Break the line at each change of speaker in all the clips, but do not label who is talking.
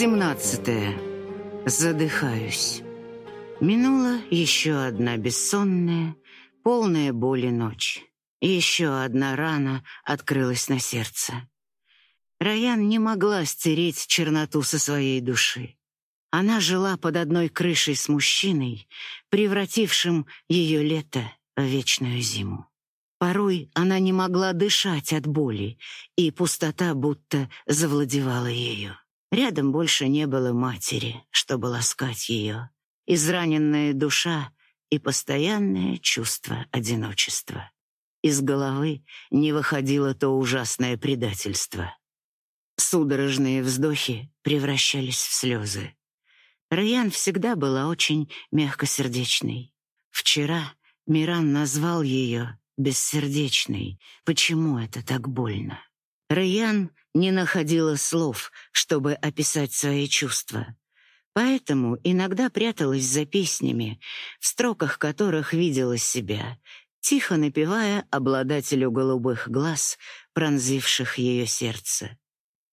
Семнадцатое. Задыхаюсь. Минула еще одна бессонная, полная боли ночь. Еще одна рана открылась на сердце. Раян не могла стереть черноту со своей души. Она жила под одной крышей с мужчиной, превратившим ее лето в вечную зиму. Порой она не могла дышать от боли, и пустота будто завладевала ею. Рядом больше не было матери, чтобы ласкать ее. Израненная душа и постоянное чувство одиночества. Из головы не выходило то ужасное предательство. Судорожные вздохи превращались в слезы. Райан всегда была очень мягкосердечной. Вчера Миран назвал ее бессердечной. Почему это так больно? Райан не находила слов, чтобы описать свои чувства. Поэтому иногда пряталась за песнями, в строках которых видела себя, тихо напевая обладателю голубых глаз, пронзивших ее сердце.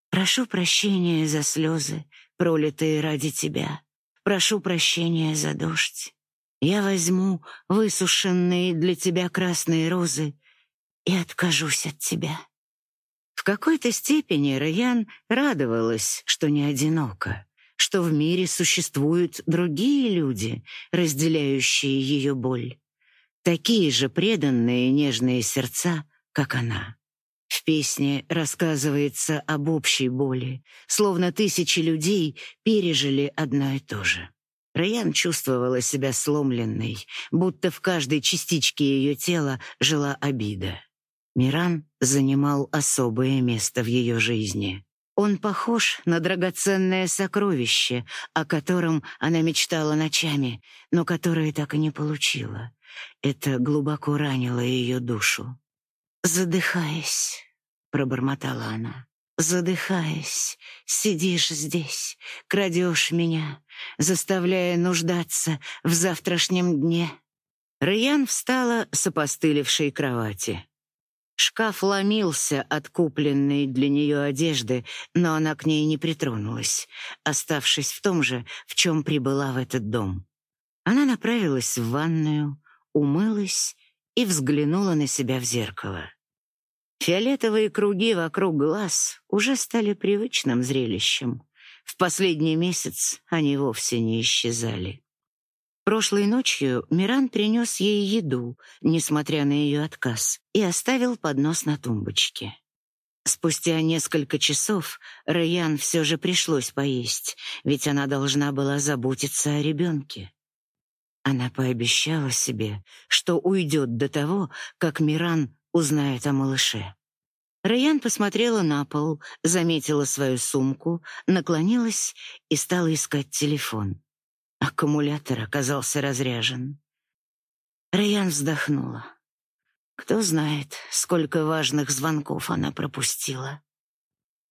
«Прошу прощения за слезы, пролитые ради тебя. Прошу прощения за дождь. Я возьму высушенные для тебя красные розы и откажусь от тебя». Какой-то степени Раян радовалась, что не одинока, что в мире существуют другие люди, разделяющие ее боль, такие же преданные нежные сердца, как она. В песне рассказывается об общей боли, словно тысячи людей пережили одно и то же. Раян чувствовала себя сломленной, будто в каждой частичке ее тела жила обида. Миран занимал особое место в ее жизни. Он похож на драгоценное сокровище, о котором она мечтала ночами, но которое так и не получила. Это глубоко ранило ее душу. «Задыхаясь», — пробормотала она, — «задыхаясь, сидишь здесь, крадешь меня, заставляя нуждаться в завтрашнем дне». Раян встала с опостылевшей кровати. Шкаф ломился от купленной для нее одежды, но она к ней не притронулась, оставшись в том же, в чем прибыла в этот дом. Она направилась в ванную, умылась и взглянула на себя в зеркало. Фиолетовые круги вокруг глаз уже стали привычным зрелищем. В последний месяц они вовсе не исчезали. Прошлой ночью Миран принес ей еду, несмотря на ее отказ, и оставил поднос на тумбочке. Спустя несколько часов Райан все же пришлось поесть, ведь она должна была заботиться о ребенке. Она пообещала себе, что уйдет до того, как Миран узнает о малыше. Райан посмотрела на пол, заметила свою сумку, наклонилась и стала искать телефон. Аккумулятор оказался разряжен. Райан вздохнула. Кто знает, сколько важных звонков она пропустила.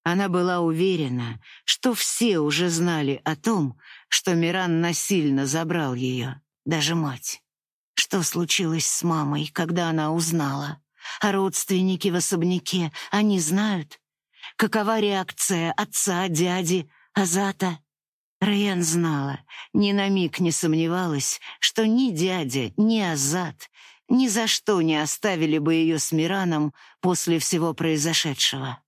Она была уверена, что все уже знали о том, что Миран насильно забрал ее, даже мать. Что случилось с мамой, когда она узнала? А родственники в особняке, они знают? Какова реакция отца, дяди, Азата? Райан знала, ни на миг не сомневалась, что ни дядя, ни Азат ни за что не оставили бы ее с Мираном после всего произошедшего.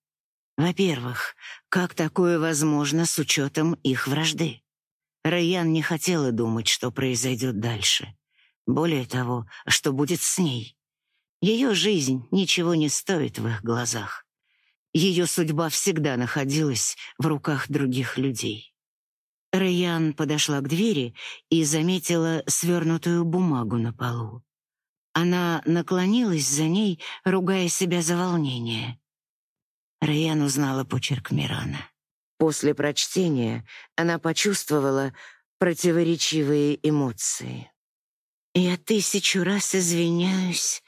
Во-первых, как такое возможно с учетом их вражды? Райан не хотела думать, что произойдет дальше. Более того, что будет с ней. Ее жизнь ничего не стоит в их глазах. Ее судьба всегда находилась в руках других людей. Райан подошла к двери и заметила свернутую бумагу на полу. Она наклонилась за ней, ругая себя за волнение. Райан узнала почерк Мирана. После прочтения она почувствовала противоречивые эмоции. «Я тысячу раз извиняюсь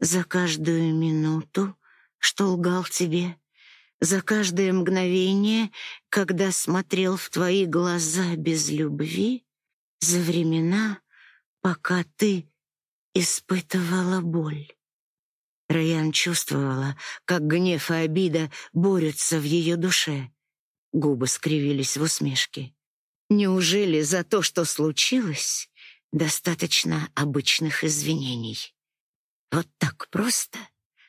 за каждую минуту, что лгал тебе за каждое мгновение, когда смотрел в твои глаза без любви, за времена, пока ты испытывала боль. Райан чувствовала, как гнев и обида борются в ее душе. Губы скривились в усмешке. Неужели за то, что случилось, достаточно обычных извинений? Вот так просто?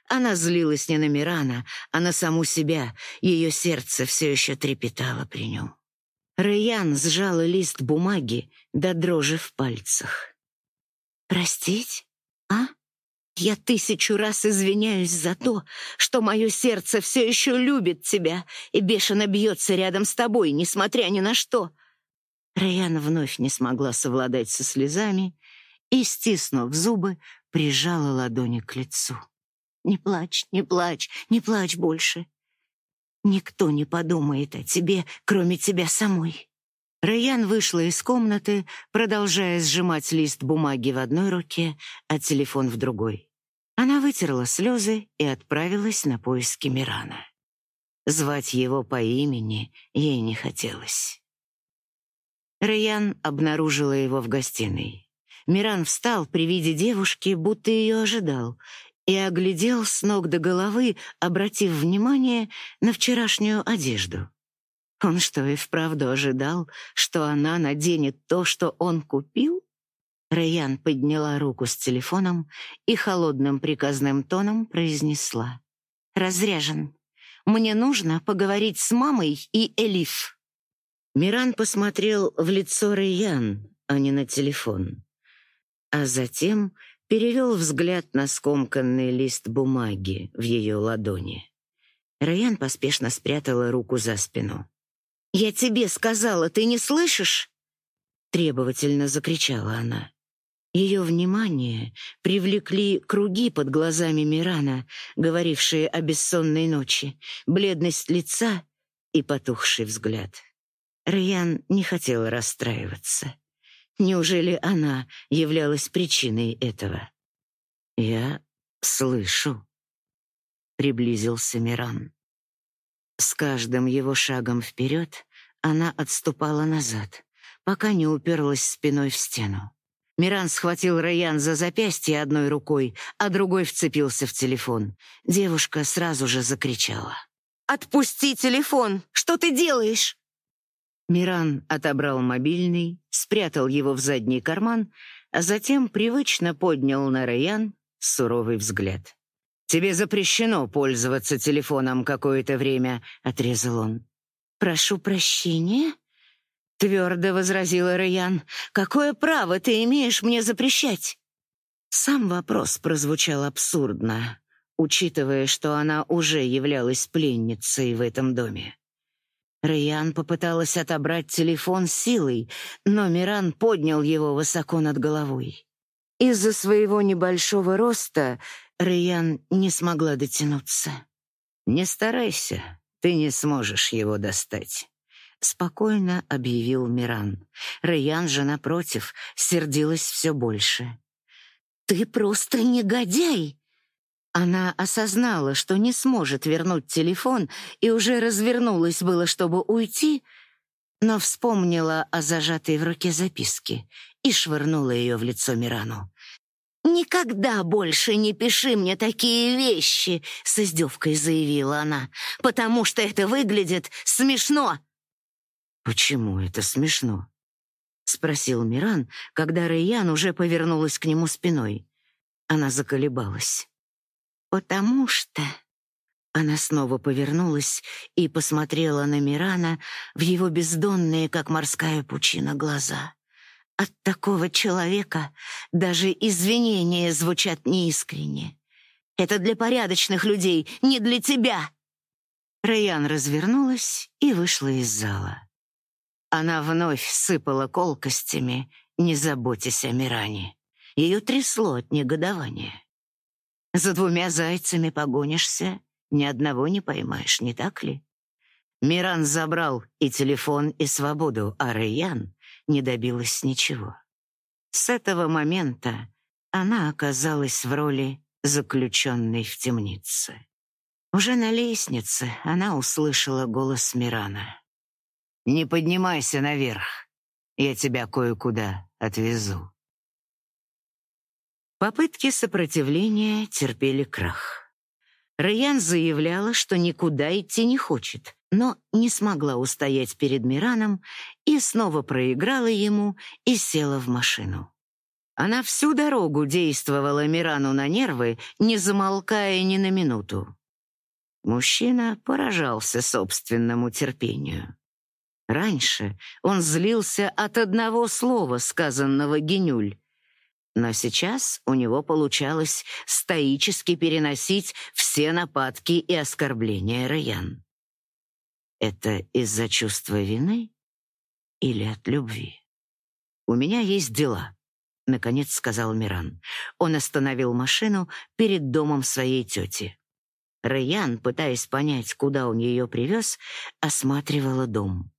Она злилась не на Мирана, а на саму себя. Ее сердце все еще трепетало при нем. Райан сжала лист бумаги до дрожи в пальцах. «Простить? А? Я тысячу раз извиняюсь за то, что мое сердце все еще любит тебя и бешено бьется рядом с тобой, несмотря ни на что». Райан вновь не смогла совладать со слезами и, стиснув зубы, прижала ладони к лицу. «Не плачь, не плачь, не плачь больше. Никто не подумает о тебе, кроме тебя самой». Райан вышла из комнаты, продолжая сжимать лист бумаги в одной руке, а телефон в другой. Она вытерла слезы и отправилась на поиски Мирана. Звать его по имени ей не хотелось. Райан обнаружила его в гостиной. Миран встал при виде девушки, будто ее ожидал, и оглядел с ног до головы, обратив внимание на вчерашнюю одежду. Он что, и вправду ожидал, что она наденет то, что он купил? Райан подняла руку с телефоном и холодным приказным тоном произнесла. «Разряжен. Мне нужно поговорить с мамой и Элиф». Миран посмотрел в лицо Райан, а не на телефон. А затем перевел взгляд на скомканный лист бумаги в ее ладони. Райан поспешно спрятала руку за спину. «Я тебе сказала, ты не слышишь?» Требовательно закричала она. Ее внимание привлекли круги под глазами Мирана, говорившие о бессонной ночи, бледность лица и потухший взгляд. Райан не хотела расстраиваться. Неужели она являлась причиной этого? «Я слышу», — приблизился Миран. С каждым его шагом вперед она отступала назад, пока не уперлась спиной в стену. Миран схватил Раян за запястье одной рукой, а другой вцепился в телефон. Девушка сразу же закричала. «Отпусти телефон! Что ты делаешь?» Миран отобрал мобильный, спрятал его в задний карман, а затем привычно поднял на Раян суровый взгляд. «Тебе запрещено пользоваться телефоном какое-то время», — отрезал он. «Прошу прощения?» — твердо возразила Раян. «Какое право ты имеешь мне запрещать?» Сам вопрос прозвучал абсурдно, учитывая, что она уже являлась пленницей в этом доме. Раян попыталась отобрать телефон силой, но Миран поднял его высоко над головой. Из-за своего небольшого роста Раян не смогла дотянуться. «Не старайся, ты не сможешь его достать», — спокойно объявил Миран. Раян же, напротив, сердилась все больше. «Ты просто негодяй!» Она осознала, что не сможет вернуть телефон, и уже развернулась было, чтобы уйти, но вспомнила о зажатой в руке записке и швырнула ее в лицо Мирану. «Никогда больше не пиши мне такие вещи», — с издевкой заявила она, «потому что это выглядит смешно». «Почему это смешно?» — спросил Миран, когда Райан уже повернулась к нему спиной. Она заколебалась. «Потому что...» Она снова повернулась и посмотрела на Мирана в его бездонные, как морская пучина, глаза. От такого человека даже извинения звучат неискренне. Это для порядочных людей, не для тебя. Райан развернулась и вышла из зала. Она вновь сыпала колкостями, не заботясь о Миране. Ее трясло от негодования. За двумя зайцами погонишься, ни одного не поймаешь, не так ли? Миран забрал и телефон, и свободу, а Райан не добилась ничего. С этого момента она оказалась в роли заключенной в темнице. Уже на лестнице она услышала голос Мирана. «Не поднимайся наверх, я тебя кое-куда отвезу». Попытки сопротивления терпели крах. Райан заявляла, что никуда идти не хочет, но не смогла устоять перед Мираном и снова проиграла ему и села в машину. Она всю дорогу действовала Мирану на нервы, не замолкая ни на минуту. Мужчина поражался собственному терпению. Раньше он злился от одного слова, сказанного Генюль, но сейчас у него получалось стоически переносить все нападки и оскорбления Раян. Это из-за чувства вины или от любви? У меня есть дела, наконец сказал Миран. Он остановил машину перед домом своей тети. Раян, пытаясь понять, куда он ее привез, осматривала дом.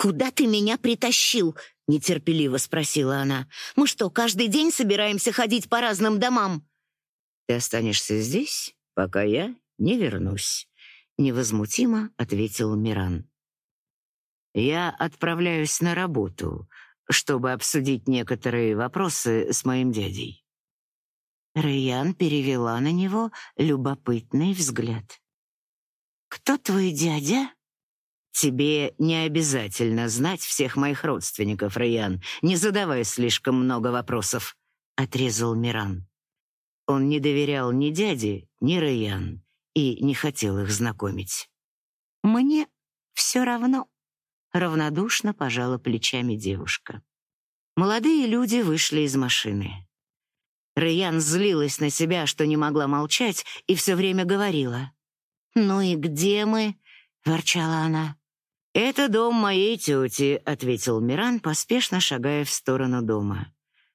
«Куда ты меня притащил?» — нетерпеливо спросила она. «Мы что, каждый день собираемся ходить по разным домам?» «Ты останешься здесь, пока я не вернусь», — невозмутимо ответил Миран. «Я отправляюсь на работу, чтобы обсудить некоторые вопросы с моим дядей». Рэйян перевела на него любопытный взгляд. «Кто твой дядя?» Тебе не обязательно знать всех моих родственников, Райан. Не задавай слишком много вопросов, отрезал Миран. Он не доверял ни дяде, ни Райан и не хотел их знакомить. Мне все равно, равнодушно пожала плечами девушка. Молодые люди вышли из машины. Райан злилась на себя, что не могла молчать, и все время говорила. «Ну и где мы?» — ворчала она. «Это дом моей тети», — ответил Миран, поспешно шагая в сторону дома.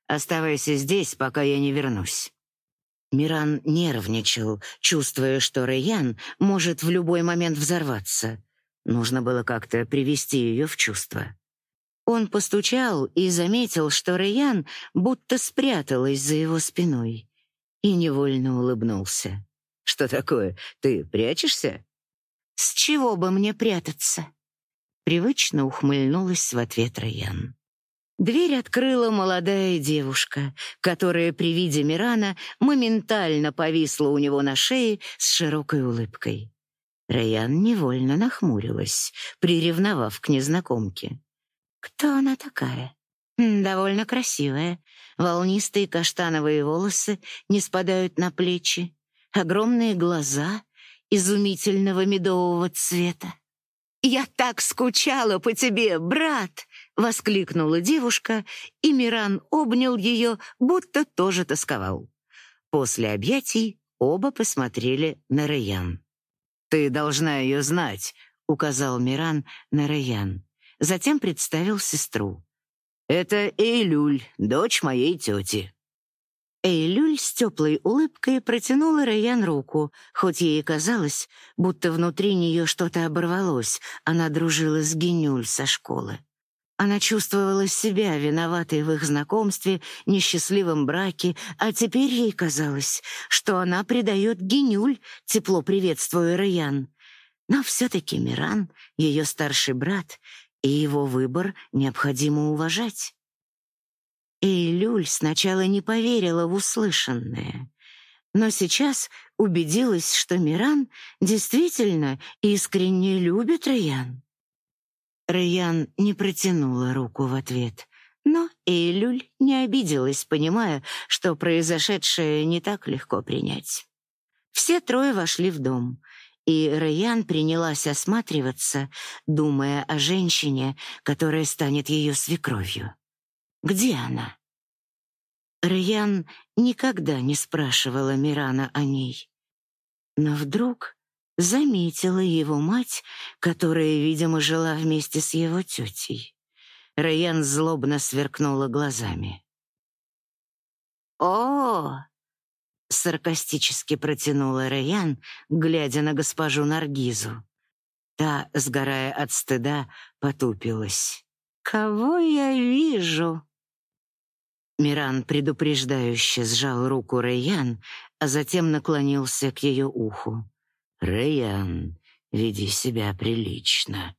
«Оставайся здесь, пока я не вернусь». Миран нервничал, чувствуя, что Рэйян может в любой момент взорваться. Нужно было как-то привести ее в чувство. Он постучал и заметил, что Рэйян будто спряталась за его спиной, и невольно улыбнулся. «Что такое? Ты прячешься?» «С чего бы мне прятаться?» Привычно ухмыльнулась в ответ Раян. Дверь открыла молодая девушка, которая при виде Мирана моментально повисла у него на шее с широкой улыбкой. Раян невольно нахмурилась, приревновав к незнакомке. Кто она такая? Довольно красивая. Волнистые каштановые волосы не спадают на плечи, огромные глаза изумительного медового цвета. «Я так скучала по тебе, брат!» — воскликнула девушка, и Миран обнял ее, будто тоже тосковал. После объятий оба посмотрели на Раян. «Ты должна ее знать», — указал Миран на Раян. Затем представил сестру. «Это Эйлюль, дочь моей тети». Эйлюль с теплой улыбкой протянула Райан руку, хоть ей и казалось, будто внутри нее что-то оборвалось, она дружила с Генюль со школы. Она чувствовала себя виноватой в их знакомстве, несчастливом браке, а теперь ей казалось, что она предает Генюль, тепло приветствуя Райан. Но все-таки Миран, ее старший брат, и его выбор необходимо уважать. И Люль сначала не поверила в услышанное, но сейчас убедилась, что Миран действительно искренне любит Раян. Раян не протянула руку в ответ, но Эйлюль не обиделась, понимая, что произошедшее не так легко принять. Все трое вошли в дом, и Раян принялась осматриваться, думая о женщине, которая станет ее свекровью. Где она? Раян никогда не спрашивала Мирана о ней. Но вдруг заметила его мать, которая, видимо, жила вместе с его тетей. Раян злобно сверкнула глазами. «О!» — саркастически протянула Раян, глядя на госпожу Наргизу. Та, сгорая от стыда, потупилась. «Кого я вижу?» Миран предупреждающе сжал руку Рэйян, а затем наклонился к ее уху. «Рэйян, веди себя прилично».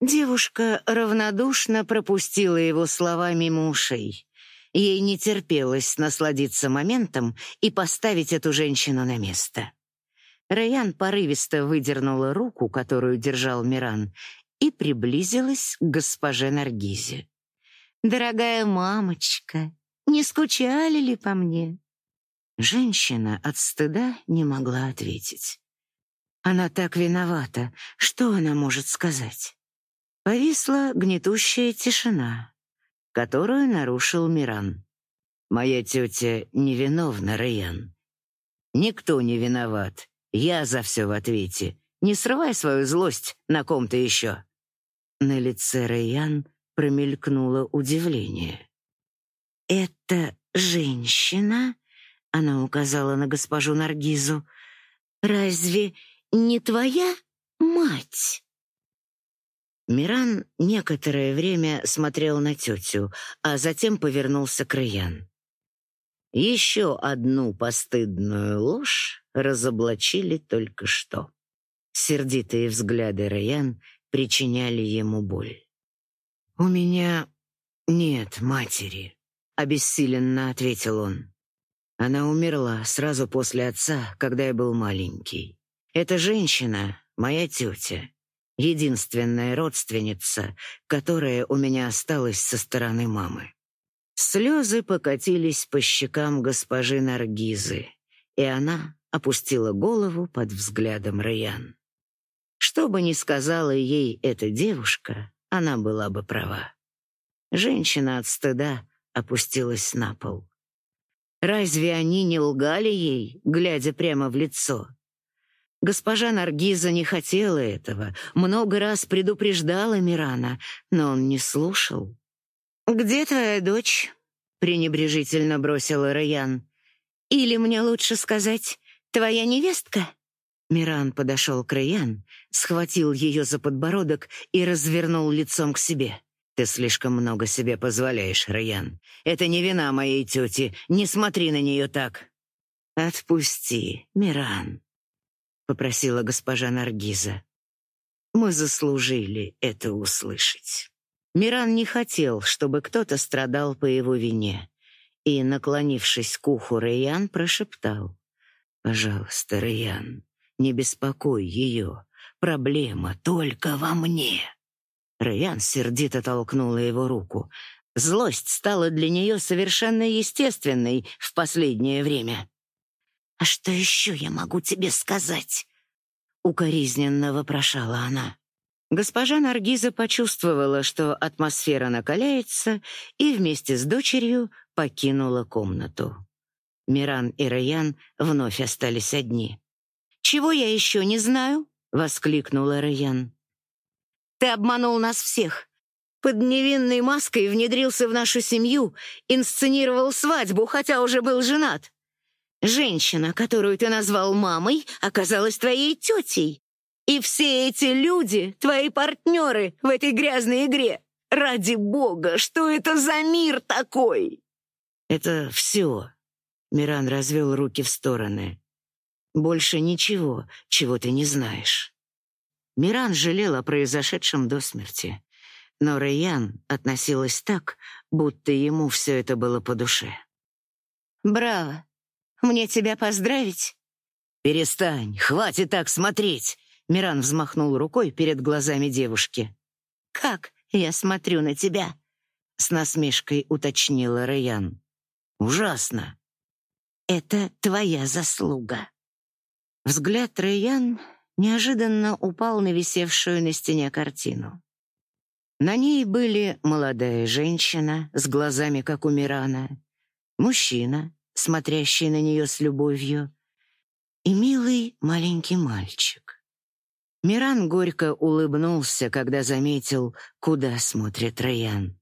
Девушка равнодушно пропустила его слова мимо ушей. Ей не терпелось насладиться моментом и поставить эту женщину на место. Райан порывисто выдернула руку, которую держал Миран, и приблизилась к госпоже Наргизе. «Дорогая мамочка, не скучали ли по мне?» Женщина от стыда не могла ответить. Она так виновата, что она может сказать? Повисла гнетущая тишина, которую нарушил Миран. «Моя тетя невиновна, Райан. Никто не виноват. Я за все в ответе. Не срывай свою злость на ком-то еще». На лице Райан промелькнуло удивление. «Это женщина?» — она указала на госпожу Наргизу. «Разве не твоя мать?» Миран некоторое время смотрел на тетю, а затем повернулся к Раян. Еще одну постыдную ложь разоблачили только что. Сердитые взгляды Раян причиняли ему боль. «У меня нет матери», — обессиленно ответил он. Она умерла сразу после отца, когда я был маленький. Эта женщина — моя тетя, единственная родственница, которая у меня осталась со стороны мамы. Слезы покатились по щекам госпожи Наргизы, и она опустила голову под взглядом Раян. Что бы ни сказала ей эта девушка, она была бы права. Женщина от стыда опустилась на пол. Разве они не лгали ей, глядя прямо в лицо? Госпожа Наргиза не хотела этого, много раз предупреждала Мирана, но он не слушал. «Где твоя дочь?» — пренебрежительно бросила Раян. «Или мне лучше сказать, твоя невестка?» Миран подошел к Раян, схватил ее за подбородок и развернул лицом к себе. «Ты слишком много себе позволяешь, Раян. Это не вина моей тети. Не смотри на нее так». «Отпусти, Миран», — попросила госпожа Наргиза. «Мы заслужили это услышать». Миран не хотел, чтобы кто-то страдал по его вине, и, наклонившись к уху Раян, прошептал. «Пожалуйста, Раян, не беспокой ее. Проблема только во мне. Райан сердито толкнула его руку. Злость стала для нее совершенно естественной в последнее время. «А что еще я могу тебе сказать?» Укоризненно вопрошала она. Госпожа Наргиза почувствовала, что атмосфера накаляется, и вместе с дочерью покинула комнату. Миран и Раян вновь остались одни. «Чего я еще не знаю?» — воскликнула Райан. «Ты обманул нас всех. Под невинной маской внедрился в нашу семью, инсценировал свадьбу, хотя уже был женат. Женщина, которую ты назвал мамой, оказалась твоей тетей. И все эти люди — твои партнеры в этой грязной игре. Ради бога, что это за мир такой?» «Это все», — Миран развел руки в стороны. Больше ничего, чего ты не знаешь. Миран жалел о произошедшем до смерти, но Рэйян относилась так, будто ему все это было по душе.
«Браво! Мне тебя поздравить?»
«Перестань, хватит так смотреть!» Миран взмахнул рукой перед глазами девушки.
«Как я смотрю на тебя?»
С насмешкой уточнила Рэйян. «Ужасно!»
«Это твоя заслуга!»
Взгляд Рэйян неожиданно упал на висевшую на стене картину. На ней были молодая женщина с глазами, как у Мирана, мужчина, смотрящий на нее с любовью, и милый маленький мальчик. Миран горько улыбнулся, когда заметил, куда смотрит Раян.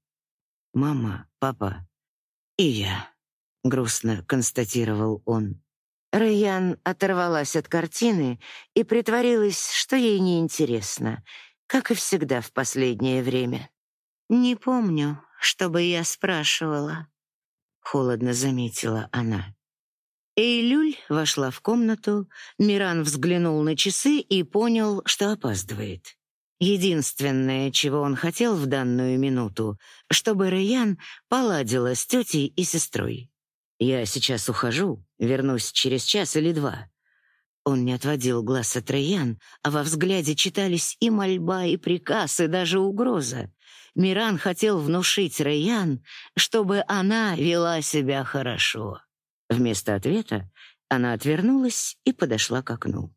«Мама, папа и я», — грустно констатировал он.
Райан оторвалась от картины и притворилась, что ей неинтересно, как и всегда в последнее время. «Не помню, чтобы я спрашивала», — холодно заметила она.
Эйлюль вошла в комнату, Миран взглянул на часы и понял, что опаздывает. Единственное, чего он хотел в данную минуту, чтобы Райан поладила с тетей и сестрой. «Я сейчас ухожу, вернусь через час или два.
Он не отводил глаз от Раян, а во взгляде читались и мольба, и приказ, и даже угроза. Миран хотел внушить Раян, чтобы она вела себя хорошо. Вместо ответа она отвернулась и подошла к окну.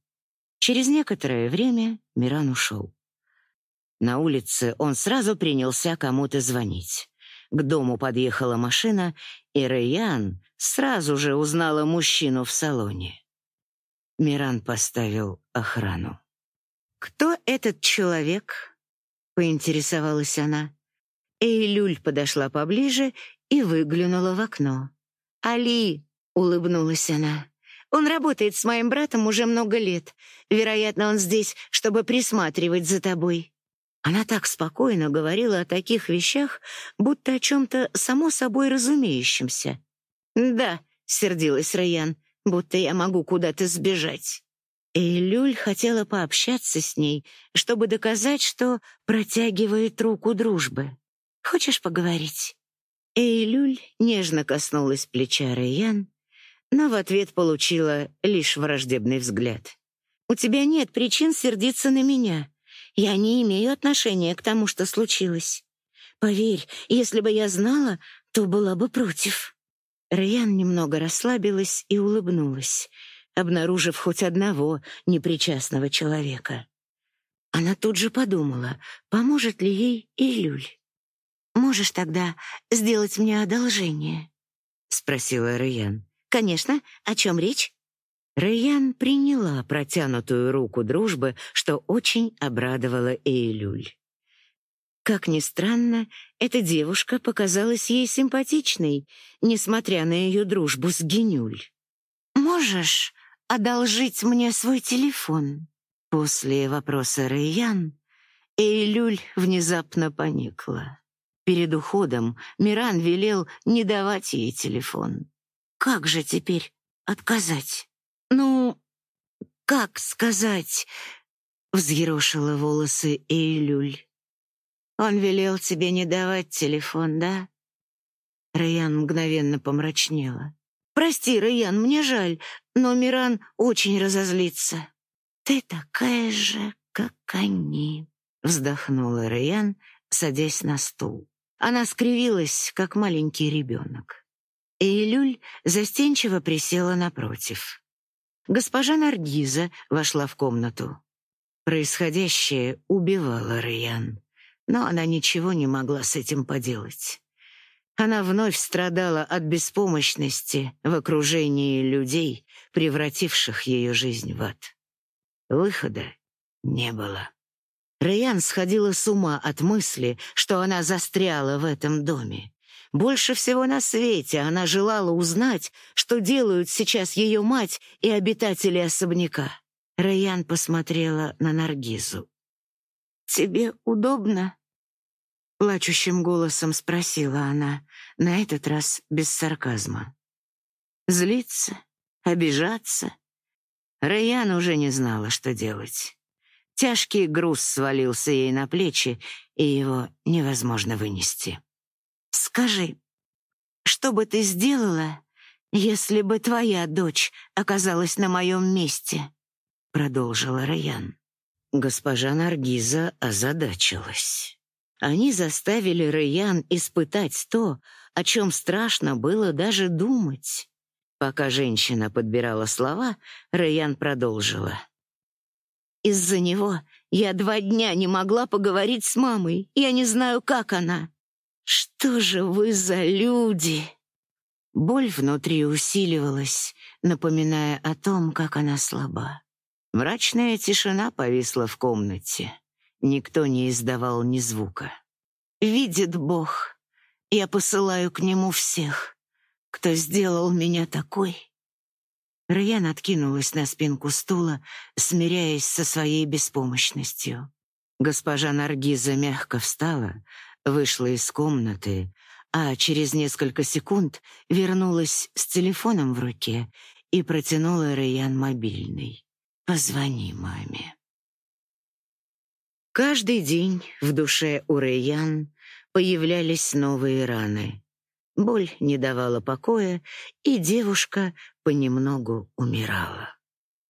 Через некоторое время Миран ушел. На улице он сразу принялся кому-то звонить. К дому подъехала машина, и Рэйян сразу же узнала мужчину в салоне. Миран поставил охрану. «Кто этот человек?» — поинтересовалась она. Эйлюль подошла поближе и выглянула в окно. «Али!» — улыбнулась она. «Он работает с моим братом уже много лет. Вероятно, он здесь, чтобы присматривать за тобой». Она так спокойно говорила о таких вещах, будто о чем-то само собой разумеющемся. «Да», — сердилась Раян, — «будто я могу куда-то сбежать». Эйлюль хотела пообщаться с ней, чтобы доказать, что протягивает руку дружбы. «Хочешь поговорить?» Эйлюль нежно коснулась плеча Раян, но в ответ получила лишь враждебный взгляд. «У тебя нет причин сердиться на меня», я не имею отношения к тому, что случилось. Поверь, если бы я знала, то была бы против». Райан немного расслабилась и улыбнулась, обнаружив хоть одного непричастного человека. Она тут же подумала, поможет ли ей Илюль. «Можешь тогда сделать мне одолжение?» — спросила Райан. «Конечно. О чем речь?» Рэйян приняла протянутую руку дружбы, что очень обрадовало Эйлюль. Как ни странно, эта девушка показалась ей симпатичной, несмотря на ее дружбу с Генюль. «Можешь одолжить мне свой телефон?» После вопроса Рэйян Эйлюль внезапно поникла. Перед уходом Миран велел не давать ей телефон. «Как же теперь отказать?» «Ну, как сказать?» — взъерошила волосы Эйлюль. «Он велел тебе не давать телефон, да?» Раян мгновенно помрачнела. «Прости, Раян, мне жаль, но Миран очень разозлится». «Ты такая же, как они», — вздохнула Раян, садясь на стул. Она скривилась, как маленький ребенок. Эйлюль застенчиво присела напротив. Госпожа Наргиза вошла в комнату. Происходящее убивало Райан, но она ничего не могла с этим поделать. Она вновь страдала от беспомощности в окружении людей, превративших ее жизнь в ад. Выхода не было. Райан сходила с ума от мысли, что она застряла в этом доме. Больше всего на свете она желала узнать, что делают сейчас ее мать и обитатели особняка. Райан посмотрела на Наргизу. «Тебе удобно?» Плачущим голосом спросила она, на этот раз без сарказма. Злиться? Обижаться? Райан уже не знала, что делать. Тяжкий груз свалился ей на плечи, и его невозможно вынести. Скажи, что бы ты сделала, если бы твоя дочь оказалась на моем месте?» Продолжила Раян. Госпожа Наргиза озадачилась. Они заставили Раян испытать то, о чем страшно было даже думать. Пока женщина подбирала слова, Раян продолжила. «Из-за него я два дня не могла поговорить с мамой. Я не знаю, как она. «Что же вы за люди?» Боль внутри усиливалась, напоминая о том, как она слаба. Мрачная тишина повисла в комнате. Никто не издавал ни звука. «Видит Бог, я посылаю к Нему всех, кто сделал меня такой». Раян откинулась на спинку стула, смиряясь со своей беспомощностью. Госпожа Наргиза мягко встала, вышла из комнаты, а через несколько секунд вернулась с телефоном в руке и протянула Рэйян мобильный. «Позвони маме». Каждый день в душе у Рэйян появлялись новые раны. Боль не давала покоя, и девушка понемногу умирала.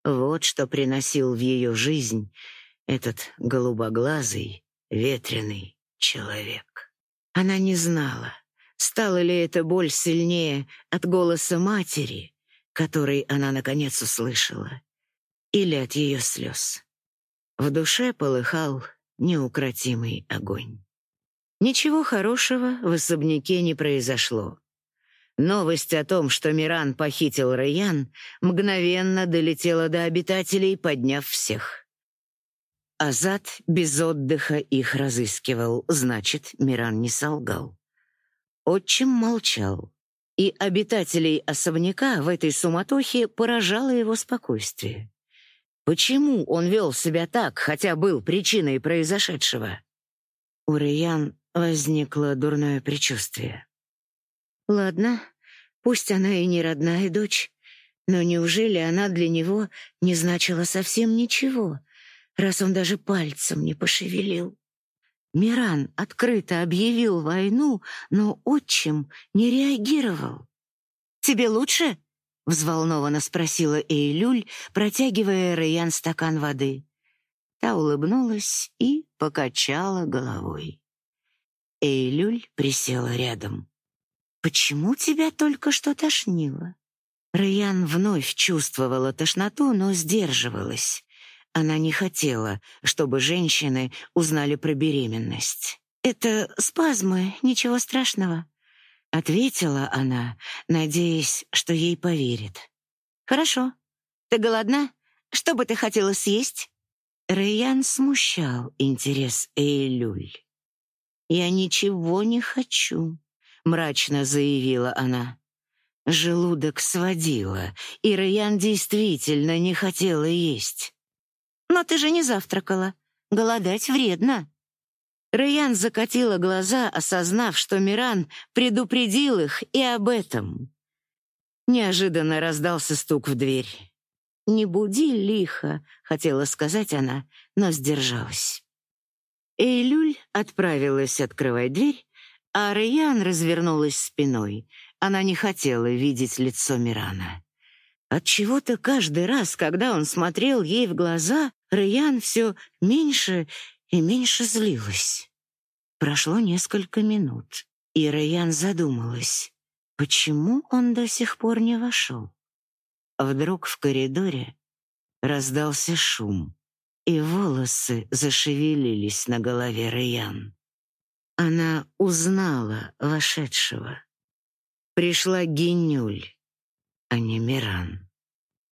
Вот что приносил в ее жизнь этот голубоглазый, ветреный человек. Она не знала, стала ли эта боль сильнее от голоса матери, который она наконец услышала, или от ее слез. В душе полыхал неукротимый огонь. Ничего хорошего в особняке не произошло. Новость о том, что Миран похитил Райан, мгновенно долетела до обитателей, подняв всех. Азат без отдыха их разыскивал, значит, Миран не солгал. Отчим молчал, и обитателей особняка в этой суматохе поражало его спокойствие. Почему он вел себя так, хотя был причиной произошедшего? У Райан возникло дурное предчувствие. Ладно, пусть она и не родная дочь, но неужели она для него не значила совсем ничего, раз он даже пальцем не пошевелил? Миран открыто объявил войну, но отчим не реагировал. «Тебе лучше?» — взволнованно спросила Эйлюль, протягивая Раян стакан воды. Та улыбнулась и покачала головой. Эйлюль присела рядом. Почему тебя только что тошнило? Райан вновь чувствовала тошноту, но сдерживалась. Она не хотела, чтобы женщины узнали про беременность. Это спазмы, ничего страшного, ответила она, надеясь, что ей поверят. Хорошо. Ты голодна? Что бы ты хотела съесть? Райан смущал интерес Эйлюль. Я ничего не хочу, мрачно заявила она. Желудок сводило, и Райан действительно не хотела есть. Но ты же не завтракала. Голодать вредно. Райан закатила глаза, осознав, что Миран предупредил их и об этом. Неожиданно раздался стук в дверь. «Не буди лихо», — хотела сказать она, но сдержалась. Эйлюль отправилась открывать дверь, а Райан развернулась спиной. Она не хотела видеть лицо Мирана. От чего-то каждый раз, когда он смотрел ей в глаза, Райан все меньше и меньше злилась. Прошло несколько минут, и Райан задумалась, почему он до сих пор не вошел. Вдруг в коридоре раздался шум, и волосы зашевелились на голове Райан. Она узнала вошедшего. Пришла Генюль, а не Миран.